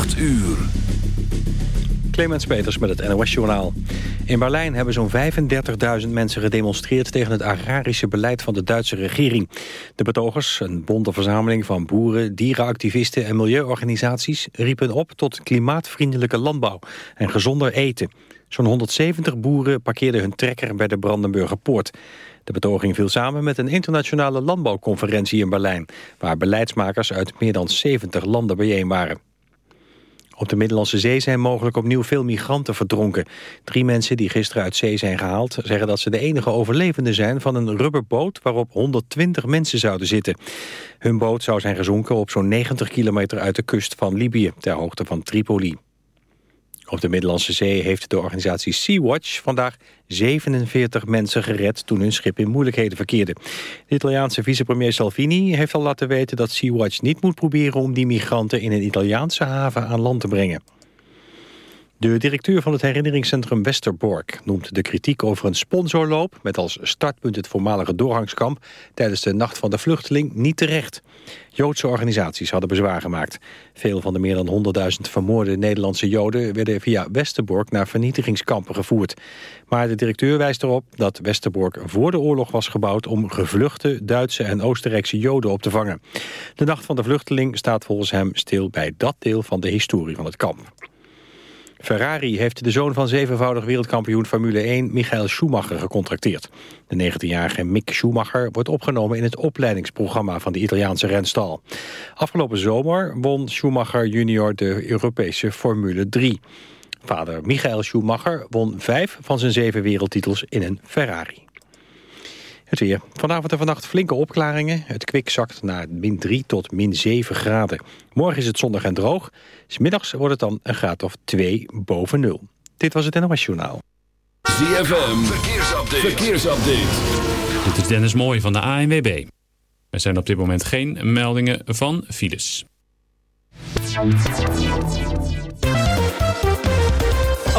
8 uur. Clemens Peters met het NOS-journaal. In Berlijn hebben zo'n 35.000 mensen gedemonstreerd... tegen het agrarische beleid van de Duitse regering. De betogers, een bonte verzameling van boeren, dierenactivisten... en milieuorganisaties riepen op tot klimaatvriendelijke landbouw... en gezonder eten. Zo'n 170 boeren parkeerden hun trekker bij de Brandenburger Poort. De betoging viel samen met een internationale landbouwconferentie in Berlijn... waar beleidsmakers uit meer dan 70 landen bijeen waren. Op de Middellandse Zee zijn mogelijk opnieuw veel migranten verdronken. Drie mensen die gisteren uit zee zijn gehaald... zeggen dat ze de enige overlevenden zijn van een rubberboot... waarop 120 mensen zouden zitten. Hun boot zou zijn gezonken op zo'n 90 kilometer uit de kust van Libië... ter hoogte van Tripoli. Op de Middellandse Zee heeft de organisatie Sea-Watch vandaag 47 mensen gered toen hun schip in moeilijkheden verkeerde. De Italiaanse vicepremier Salvini heeft al laten weten dat Sea-Watch niet moet proberen om die migranten in een Italiaanse haven aan land te brengen. De directeur van het herinneringscentrum Westerbork noemt de kritiek over een sponsorloop... met als startpunt het voormalige doorgangskamp... tijdens de Nacht van de Vluchteling niet terecht. Joodse organisaties hadden bezwaar gemaakt. Veel van de meer dan 100.000 vermoorde Nederlandse Joden... werden via Westerbork naar vernietigingskampen gevoerd. Maar de directeur wijst erop dat Westerbork voor de oorlog was gebouwd... om gevluchte Duitse en Oostenrijkse Joden op te vangen. De Nacht van de Vluchteling staat volgens hem stil bij dat deel van de historie van het kamp. Ferrari heeft de zoon van zevenvoudig wereldkampioen Formule 1 Michael Schumacher gecontracteerd. De 19-jarige Mick Schumacher wordt opgenomen in het opleidingsprogramma van de Italiaanse renstal. Afgelopen zomer won Schumacher junior de Europese Formule 3. Vader Michael Schumacher won vijf van zijn zeven wereldtitels in een Ferrari. Het weer. Vanavond en vannacht flinke opklaringen. Het kwik zakt naar min 3 tot min 7 graden. Morgen is het zondag en droog. Smiddags wordt het dan een graad of 2 boven nul. Dit was het NOS Journaal. ZFM. Verkeersupdate. Verkeersupdate. Dit is Dennis Mooij van de ANWB. Er zijn op dit moment geen meldingen van files.